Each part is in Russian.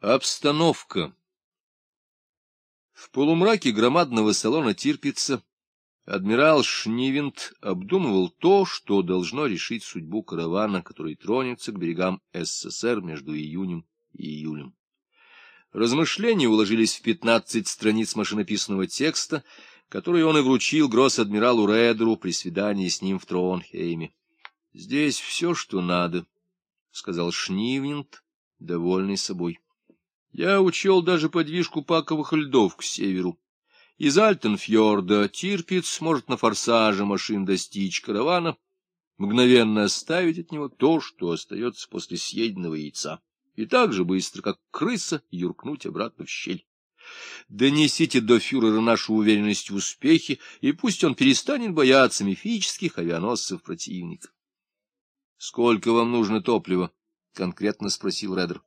Обстановка В полумраке громадного салона Тирпица адмирал Шнивент обдумывал то, что должно решить судьбу каравана, который тронется к берегам СССР между июнем и июлем. Размышления уложились в пятнадцать страниц машинописного текста, который он и вручил гросс-адмиралу Редеру при свидании с ним в Тронхейме. — Здесь все, что надо, — сказал Шнивент, довольный собой. Я учел даже подвижку паковых льдов к северу. Из Альтенфьорда Тирпиц может на форсаже машин достичь каравана, мгновенно оставить от него то, что остается после съеденного яйца, и так же быстро, как крыса, юркнуть обратно в щель. Донесите до фюрера нашу уверенность в успехе, и пусть он перестанет бояться мифических авианосцев противника. — Сколько вам нужно топлива? — конкретно спросил Редер.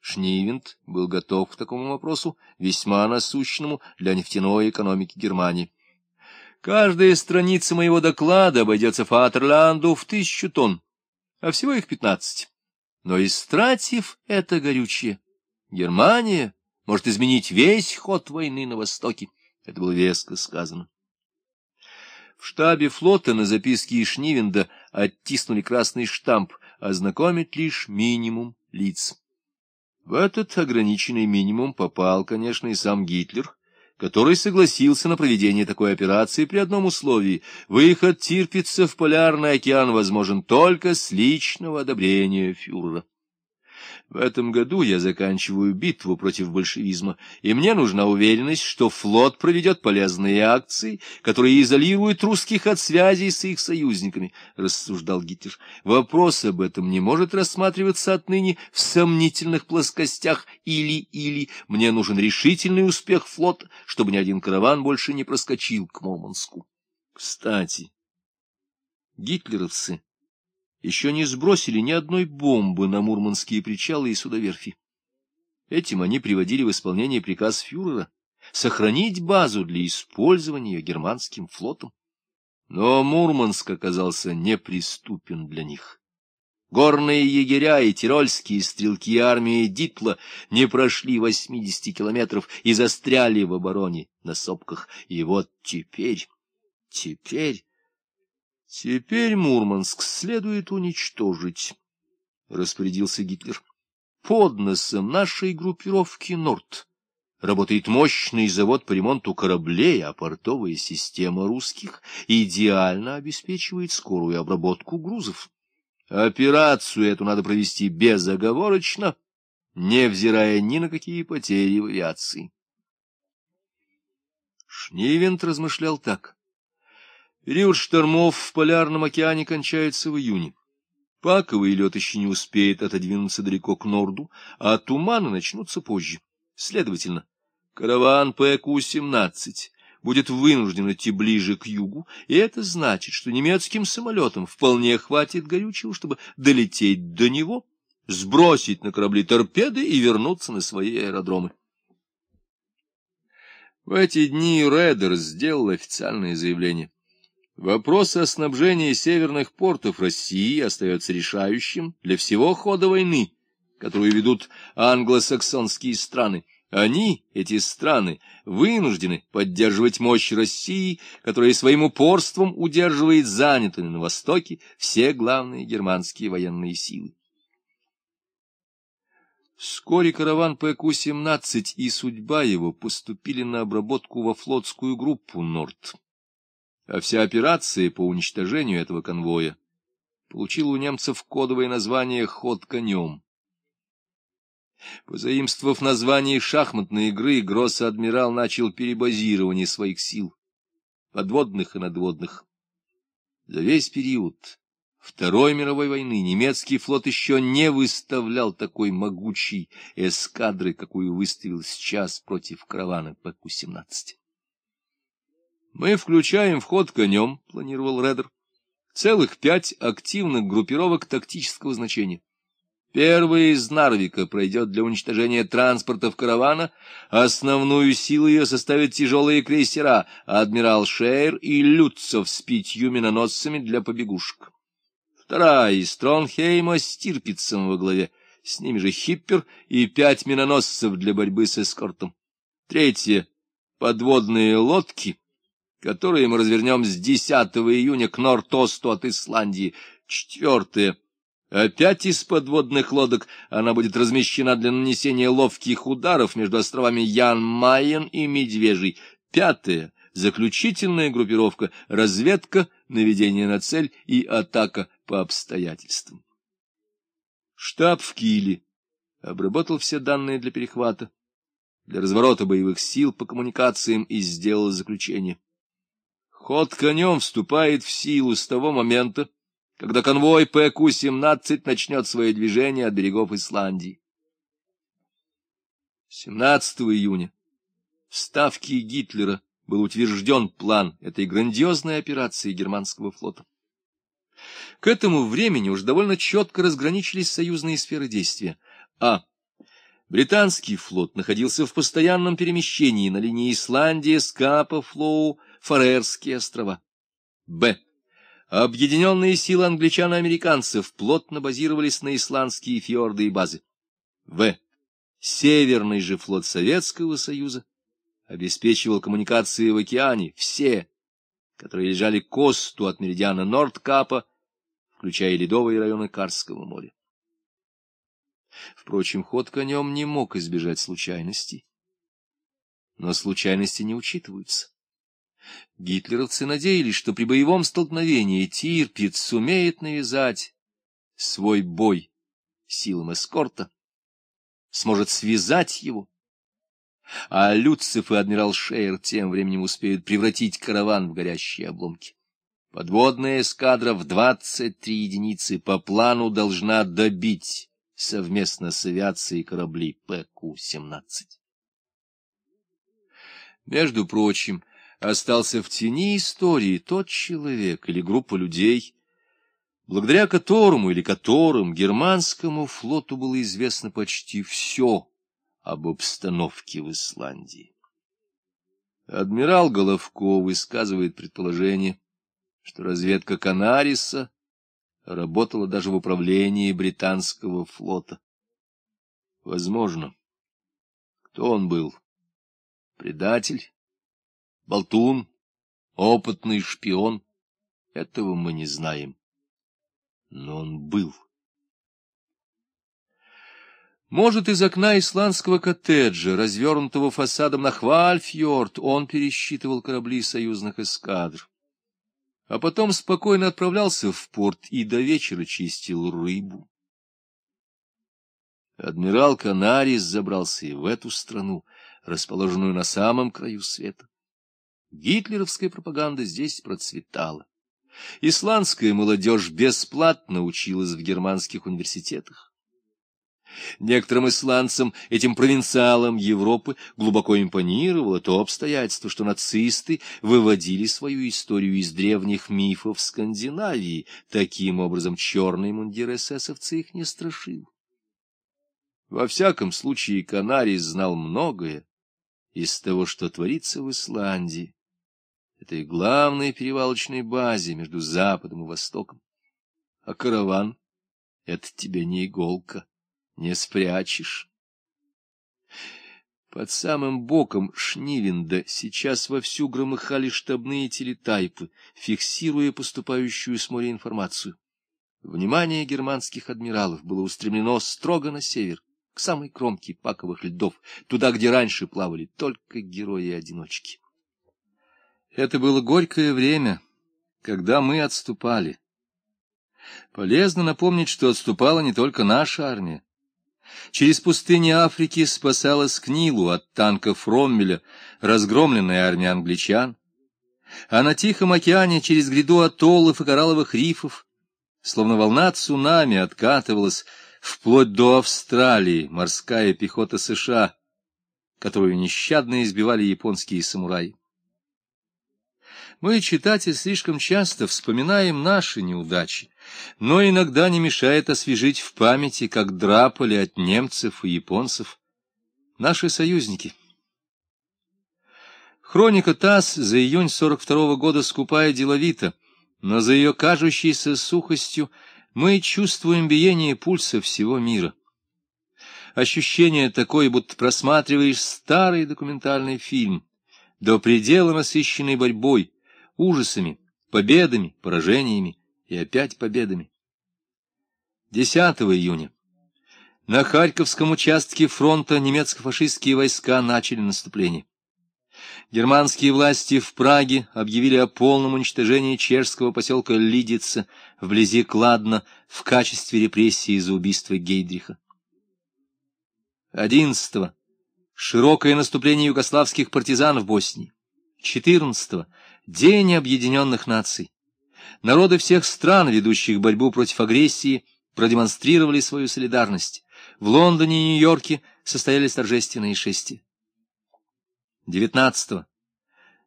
Шнивент был готов к такому вопросу, весьма насущному для нефтяной экономики Германии. Каждая страница моего доклада обойдется Фатерланду в тысячу тонн, а всего их пятнадцать. Но истратив это горючее, Германия может изменить весь ход войны на Востоке. Это было веско сказано. В штабе флота на записке Шнивенда оттиснули красный штамп «Ознакомить лишь минимум лиц». В этот ограниченный минимум попал, конечно, и сам Гитлер, который согласился на проведение такой операции при одном условии — выход Тирпица в Полярный океан возможен только с личного одобрения фюрера. В этом году я заканчиваю битву против большевизма, и мне нужна уверенность, что флот проведет полезные акции, которые изолируют русских от связей с их союзниками, — рассуждал Гитлер. Вопрос об этом не может рассматриваться отныне в сомнительных плоскостях или-или. Мне нужен решительный успех флота, чтобы ни один караван больше не проскочил к Мурманску. Кстати, гитлеровцы еще не сбросили ни одной бомбы на мурманские причалы и судоверфи. Этим они приводили в исполнение приказ фюрера сохранить базу для использования германским флотом. Но Мурманск оказался неприступен для них. Горные егеря и тирольские стрелки армии Дитла не прошли 80 километров и застряли в обороне на сопках. И вот теперь, теперь — Теперь Мурманск следует уничтожить, — распорядился Гитлер. Под носом нашей группировки «Норд» работает мощный завод по ремонту кораблей, а портовая система русских идеально обеспечивает скорую обработку грузов. Операцию эту надо провести безоговорочно, невзирая ни на какие потери в авиации. Шнивент размышлял так. Период штормов в Полярном океане кончается в июне. Паковый лед еще не успеет отодвинуться далеко к норду, а туманы начнутся позже. Следовательно, караван ПК-17 будет вынужден идти ближе к югу, и это значит, что немецким самолетам вполне хватит горючего, чтобы долететь до него, сбросить на корабли торпеды и вернуться на свои аэродромы. В эти дни Редер сделал официальное заявление. Вопрос о снабжении северных портов России остается решающим для всего хода войны, которую ведут англосаксонские страны. Они, эти страны, вынуждены поддерживать мощь России, которая своим упорством удерживает занятыми на Востоке все главные германские военные силы. Вскоре караван ПК-17 и судьба его поступили на обработку во флотскую группу «Норд» а вся операция по уничтожению этого конвоя получила у немцев кодовое название «Ход конем». Позаимствовав название шахматной игры, Гросс-адмирал начал перебазирование своих сил, подводных и надводных. За весь период Второй мировой войны немецкий флот еще не выставлял такой могучей эскадры, какую выставил сейчас против каравана ПК-17. Мы включаем в ход конем, — планировал Редер, — целых пять активных группировок тактического значения. Первая из Нарвика пройдет для уничтожения транспортов каравана, основную силу ее составят тяжелые крейсера «Адмирал Шеер» и «Лютцов» с пятью миноносцами для побегушек. Вторая из Тронхейма с Тирпицем во главе с ними же Хиппер и пять миноносцев для борьбы с эскортом. Третье — подводные лодки, которые мы развернем с 10 июня к норд-осту от Исландии. Четвертое — опять из подводных лодок она будет размещена для нанесения ловких ударов между островами Ян-Майен и Медвежий. Пятое — заключительная группировка, разведка, наведение на цель и атака по обстоятельствам. Штаб в Киле обработал все данные для перехвата, для разворота боевых сил по коммуникациям и сделал заключение. Ход конем вступает в силу с того момента, когда конвой ПК-17 начнет свое движение от берегов Исландии. 17 июня в Ставке Гитлера был утвержден план этой грандиозной операции германского флота. К этому времени уж довольно четко разграничились союзные сферы действия. А. Британский флот находился в постоянном перемещении на линии Исландия, Скапа, Флоу, Фарерские острова. Б. Объединенные силы англичан и американцев плотно базировались на исландские фьорды и базы. В. Северный же флот Советского Союза обеспечивал коммуникации в океане, все, которые лежали к осту от меридиана Нордкапа, включая ледовые районы Карского моря. Впрочем, ход конем не мог избежать случайностей. Но случайности не учитываются. Гитлеровцы надеялись, что при боевом столкновении Тирпиц сумеет навязать свой бой силам эскорта, сможет связать его, а Люцев и адмирал Шейер тем временем успеют превратить караван в горящие обломки. Подводная эскадра в 23 единицы по плану должна добить совместно с авиацией корабли ПК-17. Между прочим, остался в тени истории тот человек или группа людей, благодаря которому или которым германскому флоту было известно почти все об обстановке в Исландии. Адмирал Головко высказывает предположение, что разведка Канариса работала даже в управлении британского флота. Возможно. Кто он был? Предатель? Болтун, опытный шпион, этого мы не знаем. Но он был. Может, из окна исландского коттеджа, развернутого фасадом на Хвальфьорд, он пересчитывал корабли союзных эскадр. А потом спокойно отправлялся в порт и до вечера чистил рыбу. Адмирал Канарис забрался и в эту страну, расположенную на самом краю света. Гитлеровская пропаганда здесь процветала. Исландская молодежь бесплатно училась в германских университетах. Некоторым исландцам, этим провинциалам Европы, глубоко импонировало то обстоятельство, что нацисты выводили свою историю из древних мифов Скандинавии. Таким образом, черный мундир эсэсовца их не страшил. Во всяком случае, Канарий знал многое из того, что творится в Исландии этой главной перевалочной базе между Западом и Востоком. А караван — это тебе не иголка, не спрячешь. Под самым боком Шнивенда сейчас вовсю громыхали штабные телетайпы, фиксируя поступающую с моря информацию. Внимание германских адмиралов было устремлено строго на север, к самой кромке паковых льдов, туда, где раньше плавали только герои-одиночки. Это было горькое время, когда мы отступали. Полезно напомнить, что отступала не только наша армия. Через пустыни Африки спасалась к Нилу от танков Роммеля разгромленная армия англичан, а на Тихом океане через гряду атоллов и коралловых рифов, словно волна цунами, откатывалась вплоть до Австралии морская пехота США, которую нещадно избивали японские самураи. Мы, читатель, слишком часто вспоминаем наши неудачи, но иногда не мешает освежить в памяти, как драпали от немцев и японцев наши союзники. Хроника ТАСС за июнь 42 -го года скупая деловито, но за ее кажущейся сухостью мы чувствуем биение пульса всего мира. Ощущение такое, будто просматриваешь старый документальный фильм, до предела насыщенный борьбой, ужасами, победами, поражениями и опять победами. 10 июня. На Харьковском участке фронта немецко-фашистские войска начали наступление. Германские власти в Праге объявили о полном уничтожении чешского поселка Лидица вблизи Кладна в качестве репрессии за убийство Гейдриха. 11. Широкое наступление югославских партизан в Боснии. 14. День Объединенных Наций. Народы всех стран, ведущих борьбу против агрессии, продемонстрировали свою солидарность. В Лондоне и Нью-Йорке состоялись торжественные шествия. 19.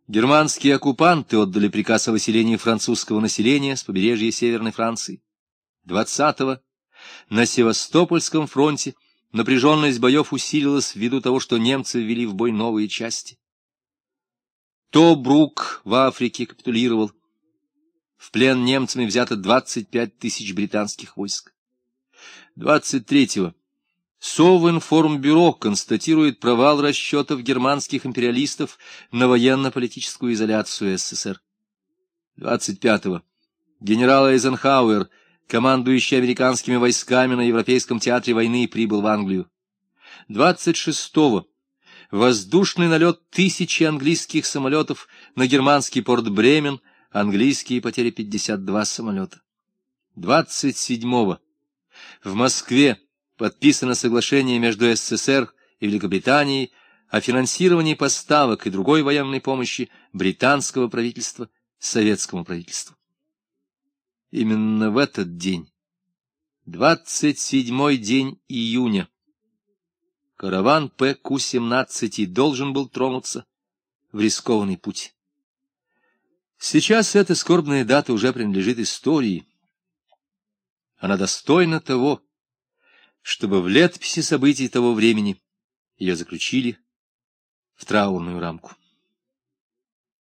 Германские оккупанты отдали приказ о выселении французского населения с побережья Северной Франции. 20. На Севастопольском фронте Напряженность боев усилилась ввиду того, что немцы ввели в бой новые части. Тобрук в Африке капитулировал. В плен немцами взято 25 тысяч британских войск. 23-го. Совинформбюро констатирует провал расчетов германских империалистов на военно-политическую изоляцию СССР. 25-го. Генерал Эйзенхауэр командующий американскими войсками на Европейском театре войны, прибыл в Англию. 26-го воздушный налет тысячи английских самолетов на германский порт Бремен, английские потери 52 самолета. 27-го в Москве подписано соглашение между СССР и Великобританией о финансировании поставок и другой военной помощи британского правительства советскому правительству. Именно в этот день, двадцать седьмой день июня, караван ПК-17 должен был тронуться в рискованный путь. Сейчас эта скорбная дата уже принадлежит истории. Она достойна того, чтобы в летописи событий того времени ее заключили в траурную рамку.